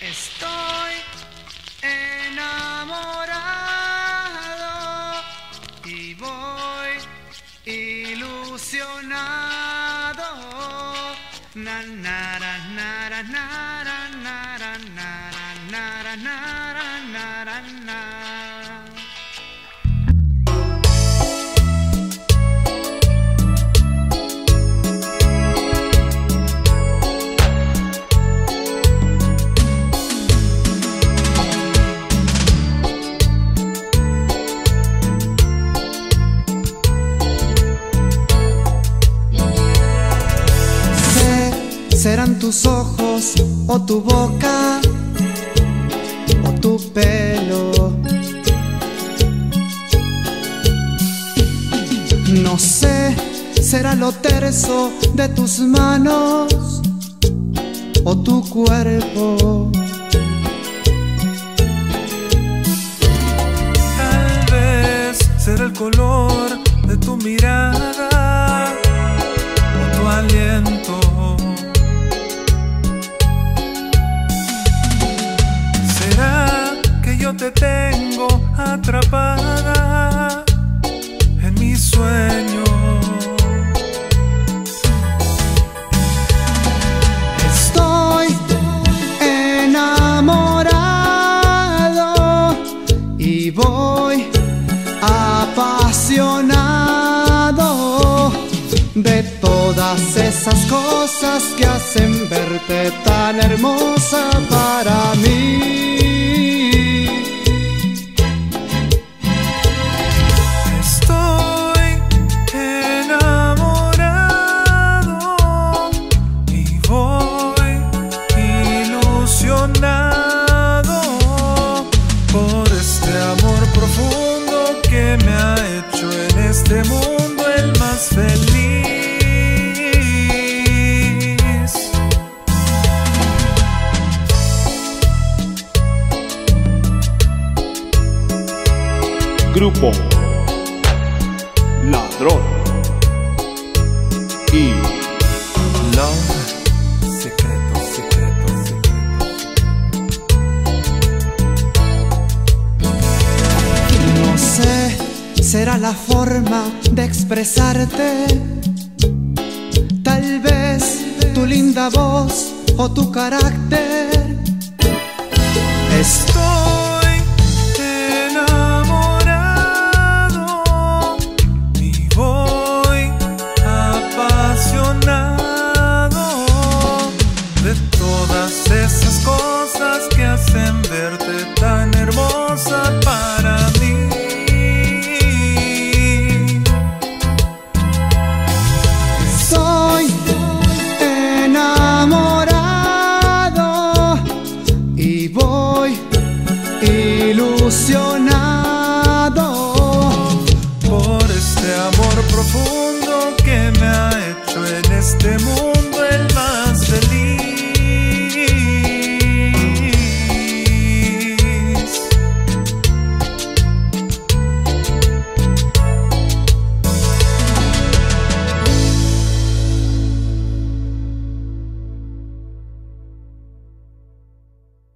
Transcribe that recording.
Estoy enamorado y voy ilusionado. Na, na, ra, na, ra, na, ra, na, ra, na, na, na, na, na. Serán tus ojos o tu boca o tu pelo. No sé, será lo terso de tus manos o tu cuerpo. Tal vez será el color de tu mirada yo te tengo atrapada en mi sueño. Estoy enamorado y voy apasionado de todas esas cosas que hacen verte tan hermosa para Grupo Ladrón y Love, secreto, secreto, secreto. No sé, será la forma de expresarte. Tal vez tu linda voz o tu carácter. Estoy emocionar.